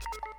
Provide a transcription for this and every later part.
you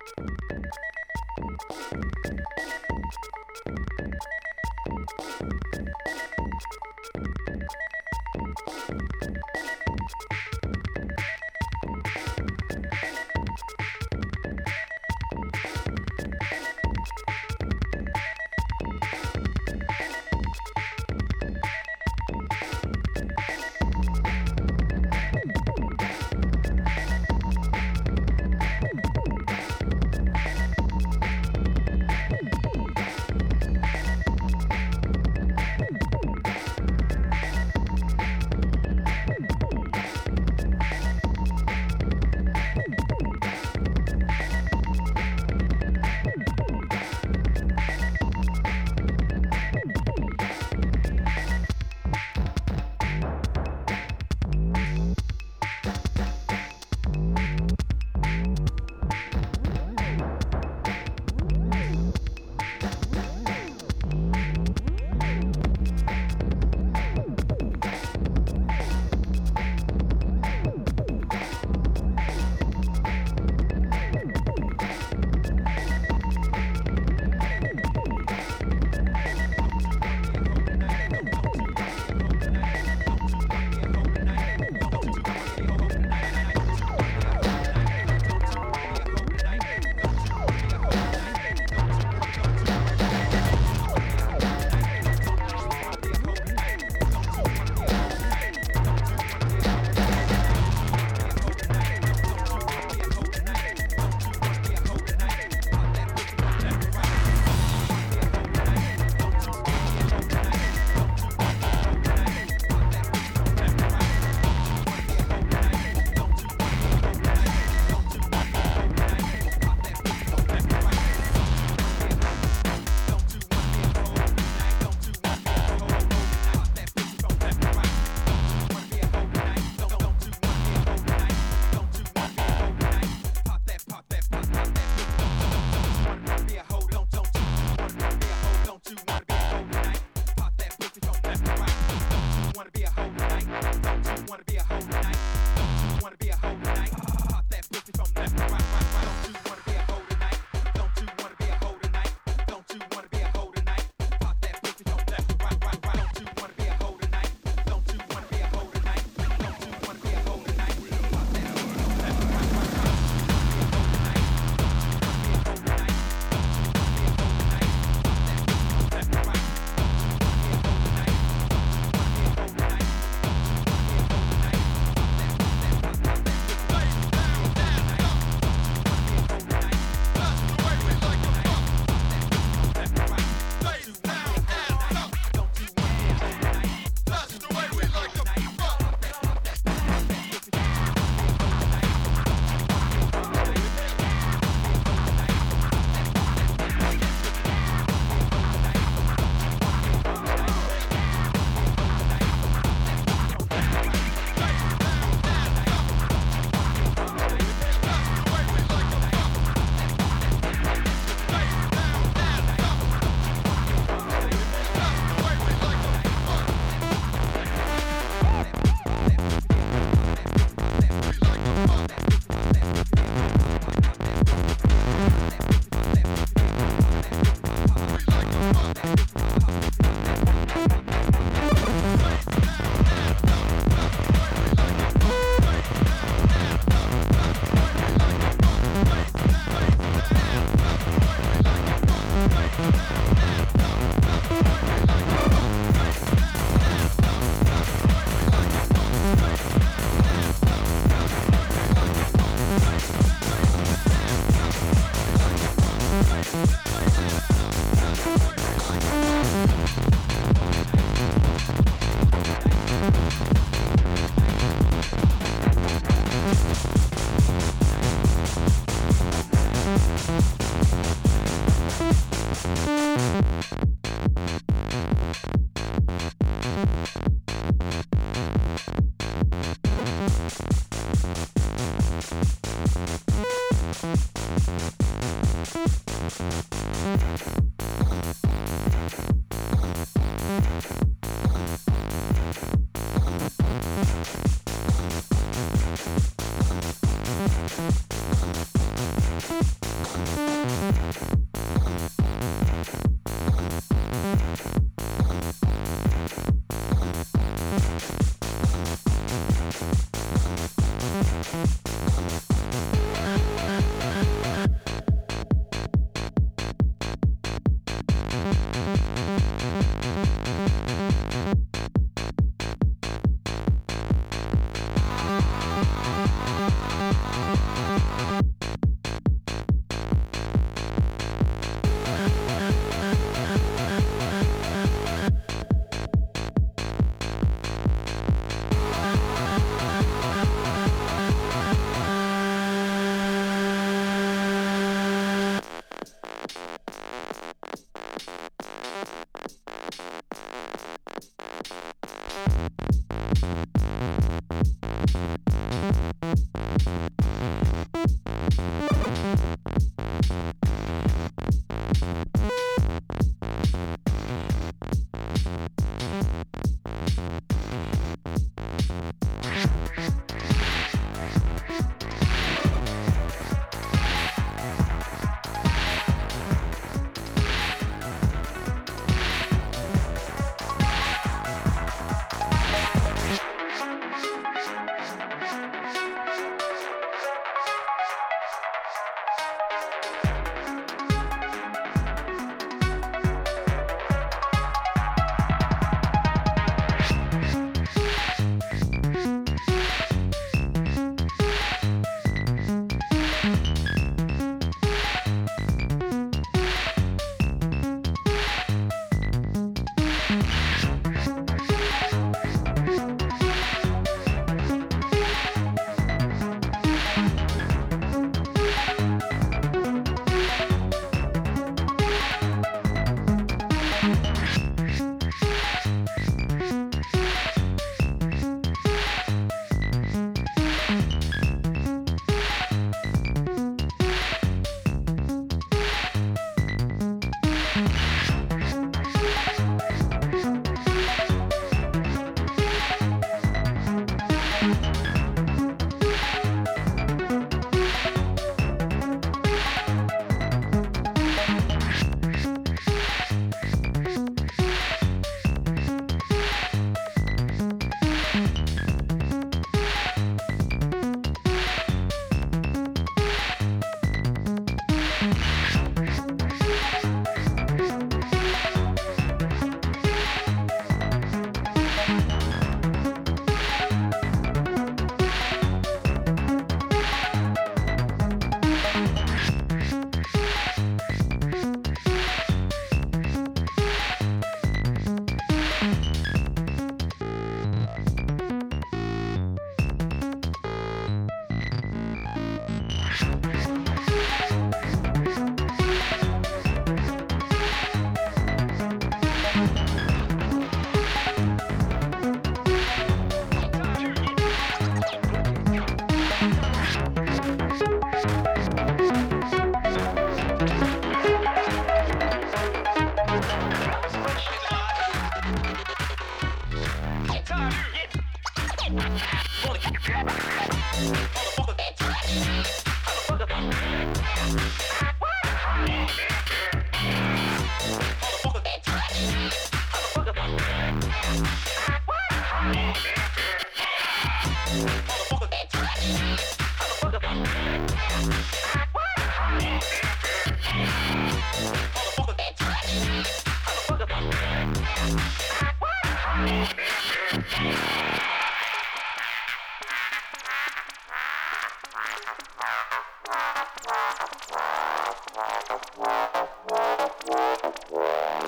Motherfucker,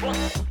Motherfucker.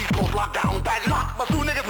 people locked down bad luck, but through niggas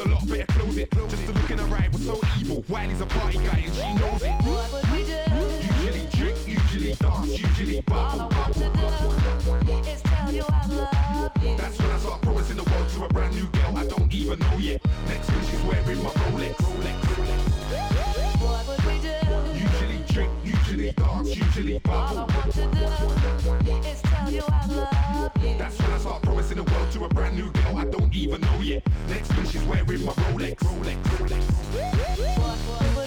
a lot better. Just to looking alright was so evil. Wiley's a party guy and she knows it. What would we do? Usually drink, usually dance, usually bubble. All I want to do is tell you I love you. That's when I start promising the world to a brand new girl I don't even know yet. Next week she's wearing my Rolex, Rolex. What would we do? drink, usually dance, usually bubble. All I want to do is tell you I love you. That's when I start promising the world to a brand new girl I don't even know yet. Next when she's wearing my Rolex. Rolex, Rolex. What, what, what?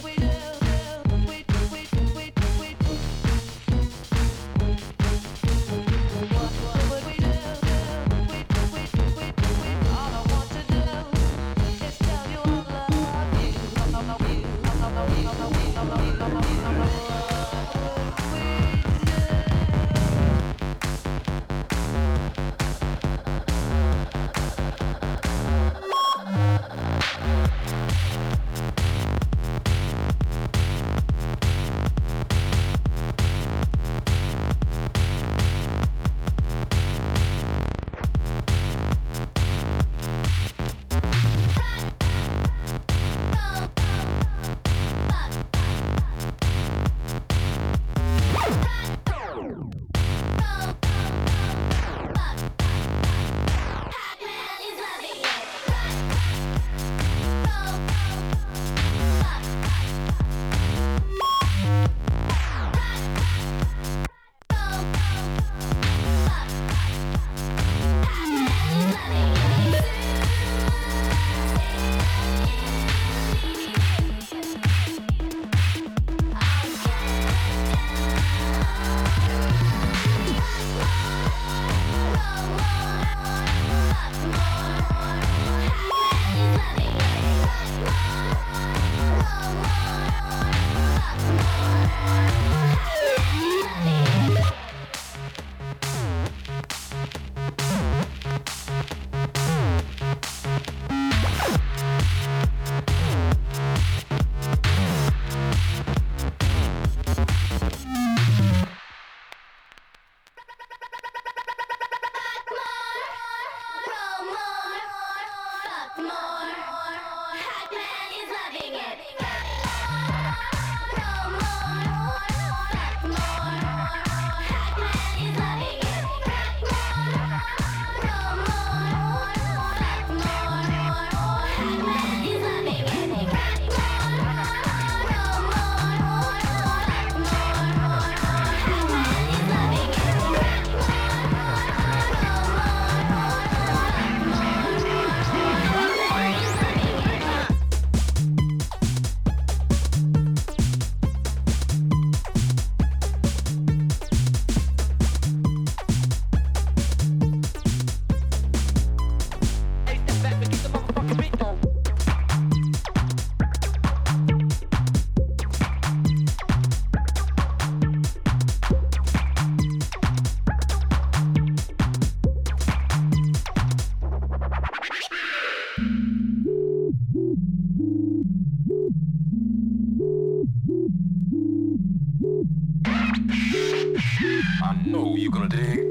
You gonna dig.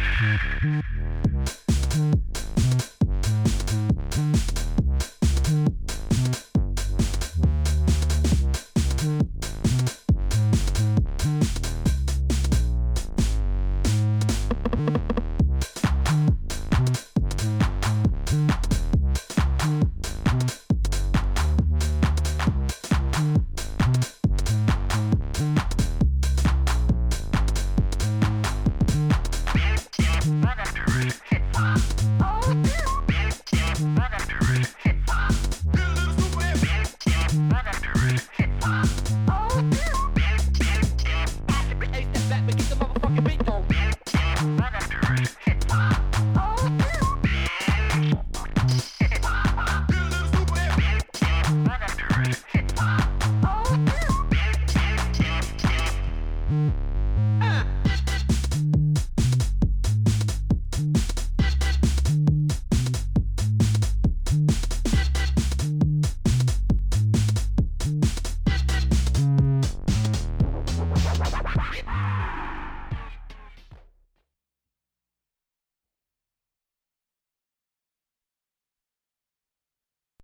Mm-hmm.